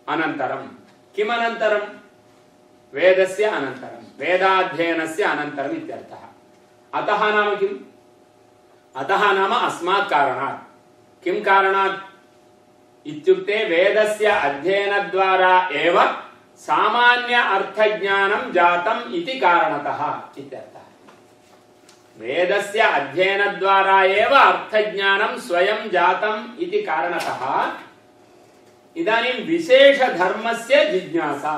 अनन्तरं। किम् अनन्तरं? वेदस्य अनन्तरं। वेदाध्ययनस्य अनन्तरम् इत्यर्थः। अतः नाम किम्? अतः नाम अस्मात् कारणात्। किं कारणात्? इत्युक्ते वेदस्य अध्ययनद्वारा एव सामान्य अर्थज्ञानं जातम् इति कारणतः इत्यर्थः। वेदस्य अध्ययनद्वारा एव अर्थज्ञानं स्वयं जातम् इति कारणतः इदानीं विशेषधर्मस्य जिज्ञासा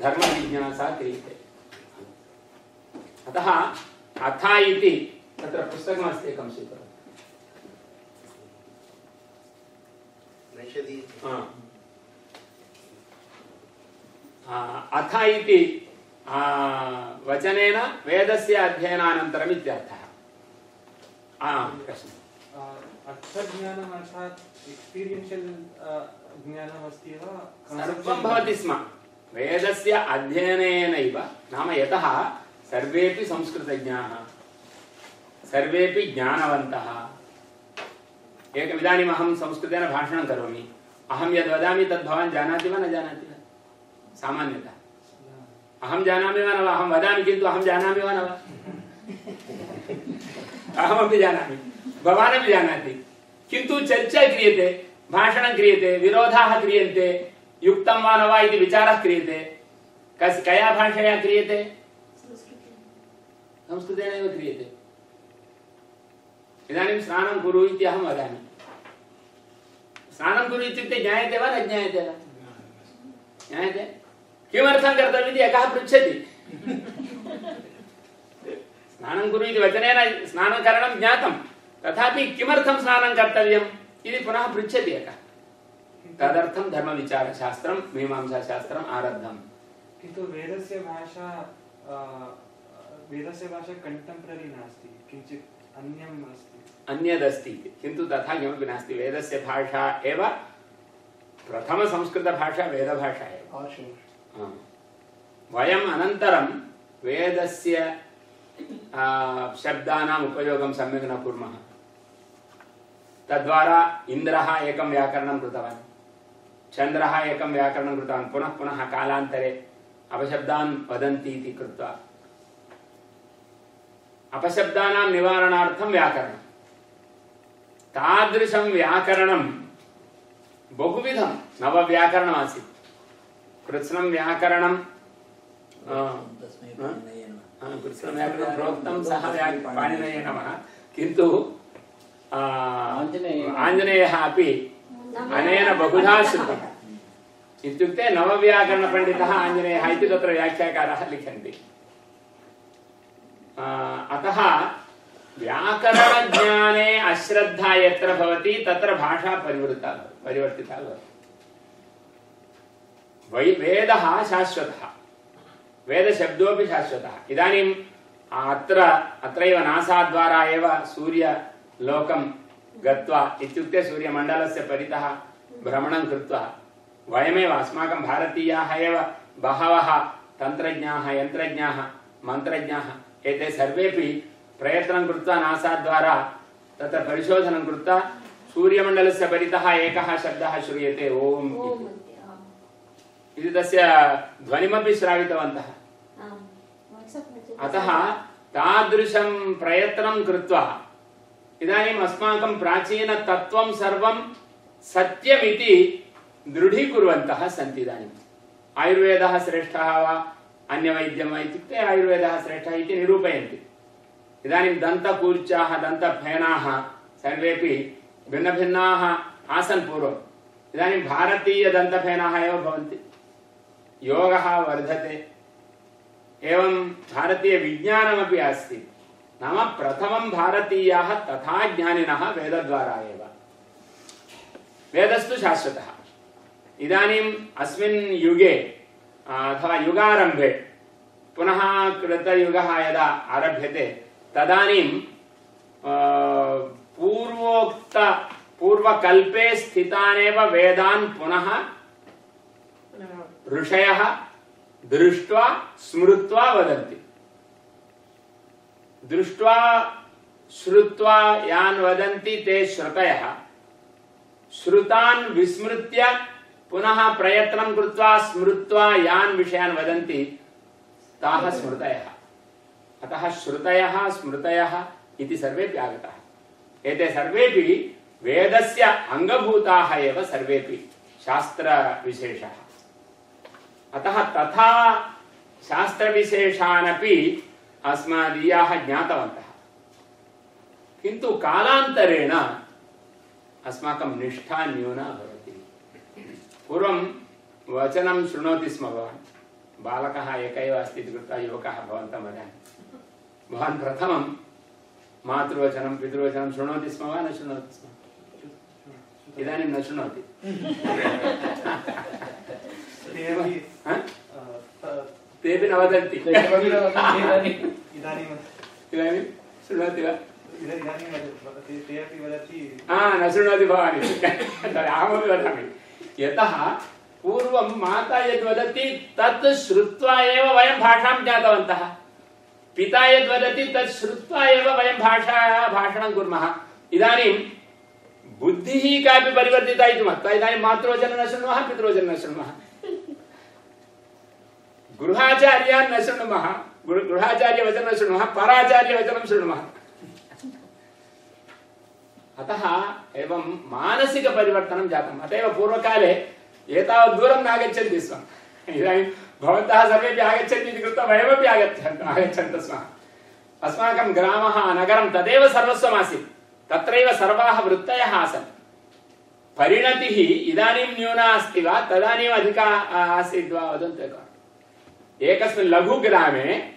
धर्मजिज्ञासा क्रियते। अतः अथ इति तत्र पुस्तकमस्ति एकं स्वीकरोतु अथ इति वचनेन वेदस्य अध्ययनानन्तरम् इत्यर्थः। आम् प्रश्नः। अर्थज्ञानम् अर्थात् एक्स्पीरियन्शियल् ज्ञानम् वा? सर्वं भवति स्म। वेदस्य अध्ययनेनैव नाम यतः सर्वेपि संस्कृतज्ञाः सर्वेपि ज्ञानवन्तः। एकम् इदानीम् अहं संस्कृतेन भाषणं करोमि। अहं यद् वदामि तद् भवान् जानाति वा न जानाति वा? सामान्यतः। अहं जानामि वा न वा? अहं वदामि किन्तु अहं जानामि वा न वा? अहमपि जानामि। भवानपि जानाति। किन्तु चर्चा क्रियते, भाषणं क्रियते, विरोधाः क्रियन्ते, युक्तं वा न वा इति विचारः क्रियते। कस्, कया भाषया क्रियते? संस्कृतेनैव क्रियते। इदानीं स्नानं कुरु इति अहं वदामि। स्नानं कुरु इत्युक्ते ज्ञायते वा न ज्ञायते वा? ज्ञायते। किमर्थं कर्तव्यम् इति एकः पृच्छति। स्नानं कुरु इति वचनेन स्नानकरणं ज्ञातं। तथापि किमर्थं स्नानं कर्तव्यम् इति पुनः पृच्छति एकः। तदर्थं धर्मविचारशास्त्रं मीमांसाशास्त्रम् आरब्धम्। किन्तु वेदस्य भाषा वेदस्य भाषा कण्टेम्प्ररि नास्ति किञ्चित् अन्यम् अस्ति। अन्यदस्ति किन्तु तथा किमपि नास्ति। वेदस्य भाषा एव प्रथमसंस्कृतभाषा वेदभाषा एव। वयम् अनन्तरं वेदस्य शब्दानाम् उपयोगं सम्यक् न कुर्मः। तद्वारा इन्द्रः एकं व्याकरणं कृतवान्। चन्द्रः एकं व्याकरणं कृतवान्। पुनः पुनः कालान्तरे अपशब्दान् वदन्ति इति कृत्वा। अपशब्दानां निवारणार्थं व्याकरणं तादृशं व्याकरणं बहुविधं नवव्याकरणमासीत्। कृत्स्नं व्याकरणं। हा? हा, कृत्स्नं व्याकरणं प्रोक्तं सः व्या- नमः किन्तु आञ्जनेयः। आञ्जनेयः अपि अनेन बहुधा श्रुतम्। इत्युक्ते नवव्याकरणपण्डितः आञ्जनेयः इति तत्र व्याख्याकाराः लिखन्ति। अतः व्याकरणज्ञाने अश्रद्धा यत्र भवति तत्र भाषा परिवृता परिवर्तिता भवति। वै वेदः शाश्वतः वेदशब्दोऽपि शाश्वतः इदानीम् अत्र अत्रैव नासाद्वारा एव सूर्यलोकं गत्वा इत्युक्ते सूर्यमण्डलस्य परितः भ्रमणं कृत्वा वयमेव अस्माकं भारतीयाः एव बहवः तन्त्रज्ञाः, यन्त्रज्ञाः, मन्त्रज्ञाः एते सर्वेपि प्रयत्नं कृत्वा नासाद्वारा तत्र परिशोधनं कृत्वा सूर्यमण्डलस्य परितः एकः शब्दः श्रूयते, ओम् इति। इति, तस्य ध्वनिमपि श्रावितवन्तः। अतः तादृशं प्रयत्नं कृत्वा इदानीम् अस्माकं प्राचीनतत्त्वं सर्वं सत्यमिति दृढीकुर्वन्तः सन्ति इदानीम् आयुर्वेदः श्रेष्ठः वा अन्यवैद्यं वा इत्युक्ते आयुर्वेदः श्रेष्ठः इति निरूपयन्ति। इदानीं दन्तकूर्चाः दन्तफेनाः सर्वेपि भिन्नभिन्नाः आसन् पूर्वम्। इदानीं भारतीयदन्तफेनाः एव भवन्ति। योगः वर्धते। एवं भारतीयविज्ञानमपि अस्ति। नाम प्रथमं भारतीयाः तथा ज्ञानिनः वेदद्वारा एव। वेदस्तु शाश्वतः। इदानीम् अस्मिन् युगे अथवा युगारम्भे, पुनः कृतयुगः यदा आरभ्यते तदानीं पूर्वोक्त, पूर्वकल्पे स्थितानेव वेदान् पुनः ऋषयः दृष्ट्वा स्मृत्वा वदन्ति। दृष्ट्वा श्रुत्वा यान् वदन्ति ते श्रुतयः। श्रुतान् विस्मृत्य पुनः प्रयत्नं कृत्वा स्मृत्वा यान् विषयान् वदन्ति ताः स्मृतयः। अतः श्रुतयः स्मृतयः इति सर्वेपि आगताः। एते सर्वेपि वेदस्य अङ्गभूताः एव सर्वेपि शास्त्रविशेषाः। अतः तथा शास्त्रविशेषानपि अस्मादीयाः ज्ञातवन्तः। किन्तु कालान्तरेण अस्माकं निष्ठा न्यूना पूर्वं वचनं शृणोति स्म भवान् बालकः एक अस्ति इति कृत्वा युवकः भवन्तं वदामि प्रथमं स्म न स्म? इदानीं न शृणोति। ते हा? अ, त- तेऽपि न वदन्ति इदानीं शृणोति वा? न शृणोति भवान्। अहमपि वदामि। यतः पूर्वं माता यद् वदति तत् श्रुत्वा एव वयं भाषां ज्ञातवन्तः। पिता यद् वदति तत् श्रुत्वा एव वयं भाषा भाषणं कुर्मः। इदानीं बुद्धिः कापि परिवर्तिता इति मत्वा इदानीं मातृवचनं न शृण्मः पितृवचनं न शृण्मः गृहाचार्यान् न शृणुमः गृ- गृहाचार्यवचनं न शृणुमः पराचार्यवचनं शृणुमः। अतः एवं मानसिकपरिवर्तनं जातम्। अत एव पूर्वकाले एतावत् दूरं स्म। इदानीं भवन्तः सर्वेपि आगच्छन्ति इति कृत्वा वयमपि आगच्छन्तः आगच्छन्तः स्मः। अस्माकं ग्रामः, नगरं तदेव सर्वस्वमासीत्। तत्रैव सर्वाः वृत्तयः आसन्। परिणतिः इदानीं न्यूना अस्ति वा? तदानीम् अधिका आसीत् वा? एकस्मिन् लघुग्रामे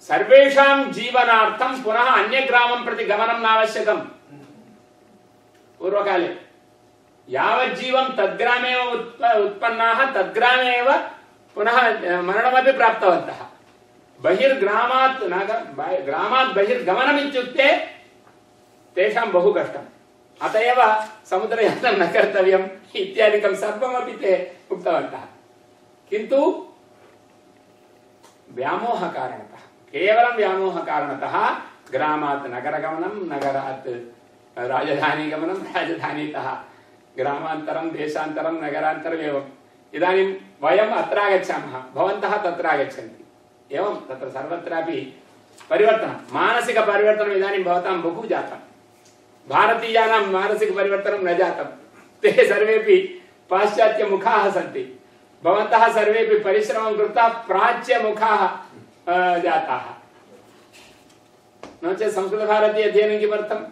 सर्वेषां जीवनार्थं पुनः अन्यग्रामं प्रति गमनं नावश्यकम्। पूर्वकाले। यावज्जीवं तद्ग्रामे उत्प- उत्पन्नाः, तद्ग्रामे पुनः मरणमपि प्राप्तवन्तः। बहिर्ग्रामात् ब- ग्रामात् बहु कष्टम्। अत एव समुद्रयानं न कर्तव्यम् इत्यादिकं सर्वमपि व्यामोहकारणतः, केवलं व्यामोहकारणतः ग्रामात् नगरगमनं नगरात् राजधानीगमनं, राजधानीतः ग्रामान्तरं, देशान्तरं नगरान्तरम् एवम् इदानीं वयम् अत्र आगच्छामः, भवन्तः तत्र आगच्छन्ति। एवं तत्र सर्वत्रापि परिवर्तनं, मानसिकपरिवर्तनम् इदानीं भवतां बहु जातं। भारतीयानां मानसिकपरिवर्तनं न जातं। ते सर्वेपि पाश्चात्यमुखाः सन्ति। भवन्तः सर्वेपि परिश्रमं कृत्वा प्राच्यमुखाः अ, जाताः। नो चेत् संस्कृतभारती अध्ययनं किमर्थम्?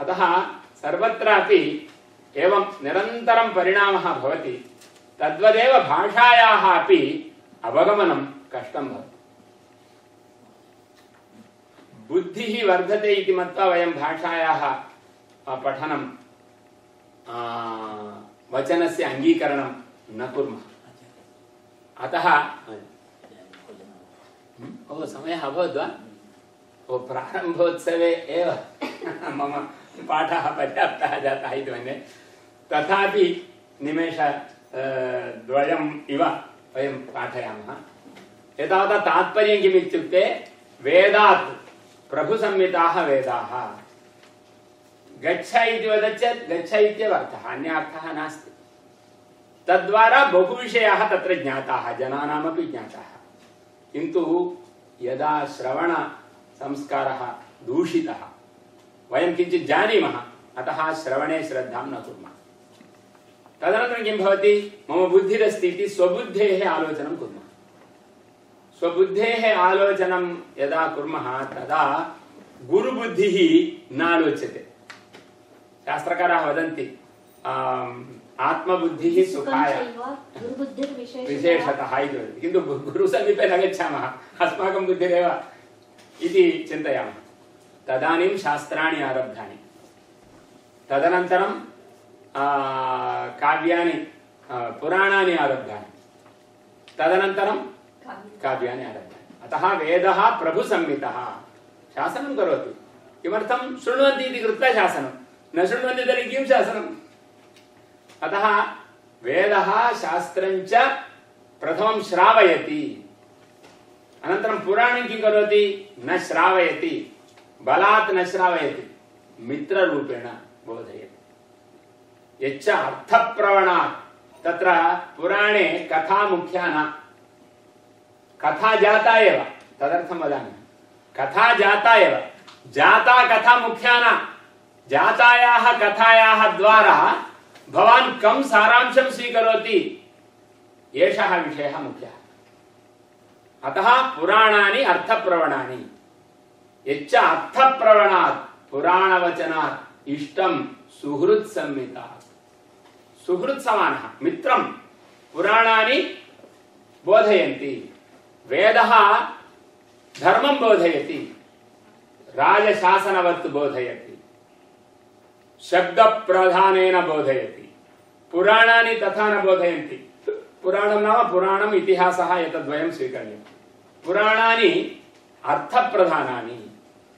अतः सर्वत्रापि एवं निरन्तरं परिणामः भवति। तद्वदेव भाषायाः अपि अवगमनं कष्टं भवति। बुद्धिः वर्धते इति मत्वा वयं भाषायाः पठनं वचनस्य अङ्गीकरणं न कुर्मः। अतः ओ समयः अभवत् वा? ओ प्रारम्भोत्सवे एव मम पाठः पर्याप्तः जातः इति मन्ये। तथापि निमेष द्वयम् इव वयं पाठयामः। एतावता तात्पर्यं किम् इत्युक्ते वेदात् प्रभुसंहिताः वेदाः। गच्छ इति वदति चेत् गच्छ इत्येव अर्थः अन्य अर्थः नास्ति। तद्वारा बहुविषयाः तत्र ज्ञाताः, जनानामपि ज्ञाताः। किन्तु यदा श्रवणसंस्कारः दूषितः, वयं किञ्चित् जानीमः, अतः श्रवणे श्रद्धां न कुर्मः। तदनन्तरं किं भवति? मम बुद्धिरस्ति इति स्वबुद्धेः आलोचनं कुर्मः। स्वबुद्धेः आलोचनं यदा कुर्मः, तदा गुरुबुद्धिः नालोच्यते। शास्त्रकाराः वदन्ति आत्मबुद्धिः सुखाय। गुरुबुद्धिर्विशेषतः विशेषतः इति वदति किन्तु गुरुसमीपे न गच्छामः अस्माकं बुद्धिरेव इति चिन्तयामः। तदानीं शास्त्राणि आरब्धानि। तदनन्तरं आ, काव्यानि पुराणानि आरब्धानि। तदनन्तरं काव्यानि आरब्धानि। अतः वेदः प्रभुसंहितः। शासनं करोति। किमर्थं? शृण्वन्ति इति कृत्वा शासनं। न शृण्वन्ति तर्हि किं शासनम्? अतः वेदः शास्त्रञ्च प्रथमं श्रावयति। अनन्तरं पुराणं किं न श्रावयति। बलात् न श्रावयति। मित्ररूपेण बोधयति। यच्च अर्थप्रवणात्। तत्र पुराणे कथा मुख्या न कथा जाता एव। तदर्थं वदामि। कथा जाता एव। जाता कथा मुख्या न जातायाः कथायाः द्वारा भवान् कं सारांशं स्वीकरोति? एषः विषयः मुख्यः। अतः पुराणानि अर्थप्रवणानि। यच्च अर्थप्रवणात्, पुराणवचनात्, इष्टं सुहृत् संहितात् सुहृत् समानः मित्रं, पुराणानि बोधयन्ति। वेदः धर्मं बोधयति। राजशासनवत् बोधयति। शब्दप्रधानेन बोधयति। पुराणानि तथा न बोधयन्ति। पुराणं नाम पुराणम् इतिहासः एतद्वयं स्वीकरणीयं पुराणानि अर्थप्रधानानि,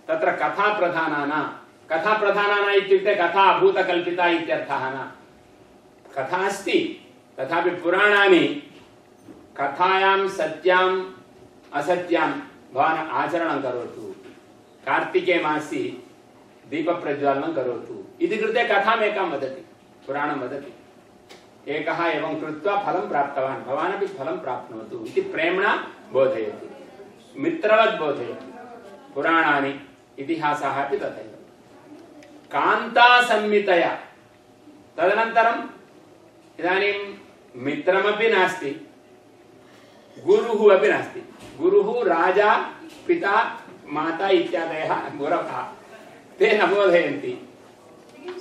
तत्र कथाप्रधाना न कथाप्रधाना इत्युक्ते कथा अभूतकल्पिता इत्यर्थः न। कथा अस्ति, तथापि पुराणानि कथायां, सत्याम् असत्यां भवान् आचरणं करोतु। कार्तिके मासि दीपप्रज्वालनं करोतु। इति कृते कथामेकां वदति, पुराणं वदति। एकः एवं कृत्वा फलं प्राप्तवान्, भवानपि फलं प्राप्नोतु इति प्रेम्णा बोधयति। मित्रवत् बोधयति, पुराणानि इतिहासः अपि तथैव। कान्तासंहितया तदनन्तरम् इदानीं मित्रमपि नास्ति, गुरुः अपि नास्ति। गुरुः, राजा, पिता, माता इत्यादयः गुरवः ते न बोधयन्ति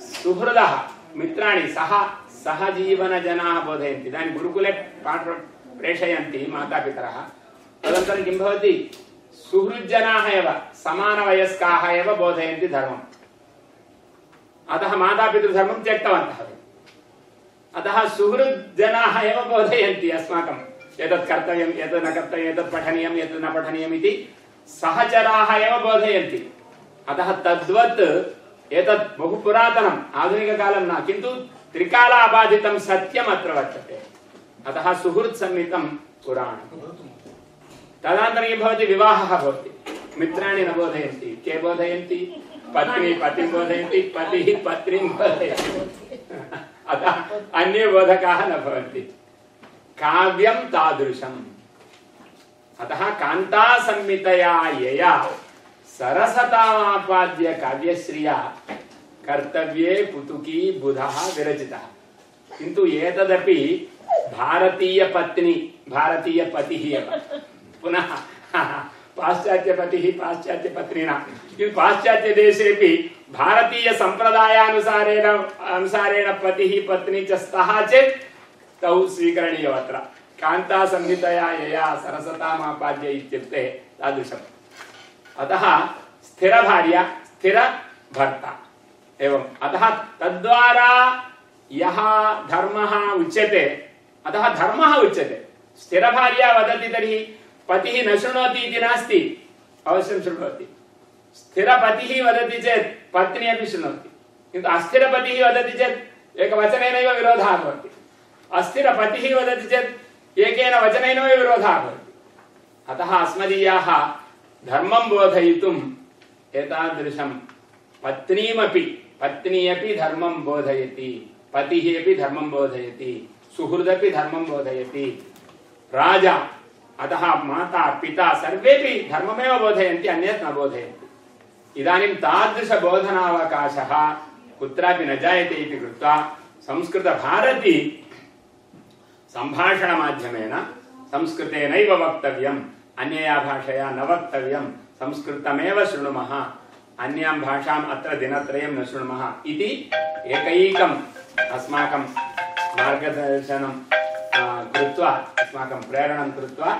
सुहृदः, मित्राणि, सह सहजीवनजनाः बोधयन्ति इदानीं गुरुकुले पाठ प्रेषयन्ति मातापितरः। तदनन्तरं किं भवति? सुहृज्जनाः एव, समानवयस्काः एव बोधयन्ति धर्मम्। अतः मातापितृधर्मं त्यक्तवन्तः ते। अतः सुहृज्जनाः एव बोधयन्ति अस्माकम्। एतत् कर्तव्यम्, एतत् न कर्तव्यम्, एतत् पठनीयम्, एतत् न पठनीयम् इति सहचराः एव बोधयन्ति। अतः तद्वत् एतत् बहु पुरातनम् आधुनिककालं न, किन्तु त्रिकालाबाधितं सत्यम् अत्र वर्तते। अतः सुहृत्सम्मितं पुराणम्। तदनन्तरं किं भवति विवाहः भवति। मित्राणि न बोधयन्ति। के बोधयन्ति? पत्नी पतिं बोधयन्ति, पतिः पत्नीं बोधयति अतः अन्ये बोधकाः न भवन्ति। काव्यं तादृशम्। अतः कान्तासंहितया यया। सरसतामापाद्य काव्यश्रिया कर्तव्ये पुतुकी बुधः विरचितः। किन्तु एतदपि भारतीयपत्नी, भारतीयपतिः एव। पुनः, पाश्चात्यपतिः पाश्चात्यपत्नी न किन्तु पाश्चात्यदेशेपि भारतीय संप्रदायानुसारेण अनुसारेण पतिः, पत्नी च स्तः चेत् तौ स्वीकरणीयमत्र। कान्ता संहितया यया सरसतामापाद्य इत्युक्ते तादृशम्। अतः स्थिरभार्या स्थिरभर्ता। एवम्। अतः तद्वारा यः धर्मः उच्यते अतः धर्मः उच्यते। स्थिरभार्या वदति तर्हि पतिः न शृणोति इति नास्ति अवश्यं शृणोति। स्थिरपतिः वदति चेत् पत्नी अपि शृणोति। किन्तु अस्थिरपतिः वदति चेत् एकवचनेनैव विरोधः भवति। अस्थिरपतिः वदति चेत् एकेन वचनेनैव विरोधः भवति। अतः अस्मदीयाः धर्मं बोधयितुम् पत्नीमपि पत्नी अपि धर्मं बोधयति पतिः अपि धर्मं बोधयति, सुहृदपि धर्मं राजा, अतः माता, पिता सर्वेपि धर्ममेव बोधयन्ति, अन्यत् न बोधयन्ति। इदानीं तादृशबोधनावकाशः कुत्रापि न जायते इति कृत्वा संस्कृतभारती अन्यया भाषया न वक्तव्यं संस्कृतमेव शृणुमः अन्यां भाषाम् अत्र दिनत्रयं न शृणुमः इति एकैकम् अस्माकं मार्गदर्शनं कृत्वा अस्माकं प्रेरणं कृत्वा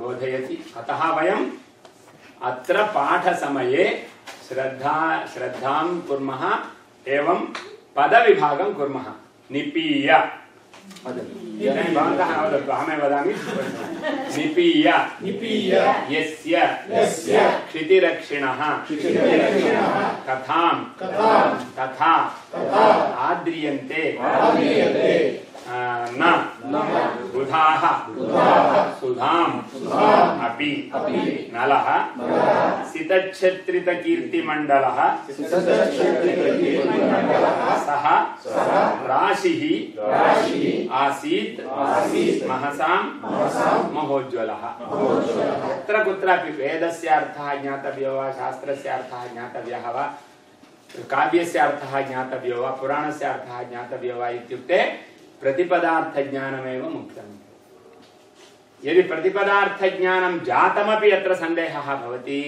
बोधयति। अतः वयम् अत्र पाठसमये श्रद्धा श्रद्धां कुर्मः एवं पदविभागं कुर्मः। निपीय भवन्तः वदतु अहमेव वदामि निपीय। निपीय। यस्य। यस्य। क्षितिरक्षिणः। क्षितिरक्षिणः। कथां कथां तथा। आद्रियन्ते। न। बुधाः। सुधां अपि। नलः। सितच्छत्रितकीर्तिमण्डलः। सः। राशिः। आसीत्। महसां महोज्ज्वलः। यत्र कुत्रापि वेदस्य अर्थः ज्ञातव्यो वा शास्त्रस्य अर्थः ज्ञातव्यः वा काव्यस्य अर्थः ज्ञातव्यो वा पुराणस्य अर्थः ज्ञातव्यो वा इत्युक्ते प्रतिपदार्थज्ञानमेव मुख्यम् यदि प्रतिपदार्थज्ञानं जातमपि यत्र सन्देहः भवति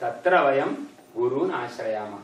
तत्र वयं गुरून् आश्रयामः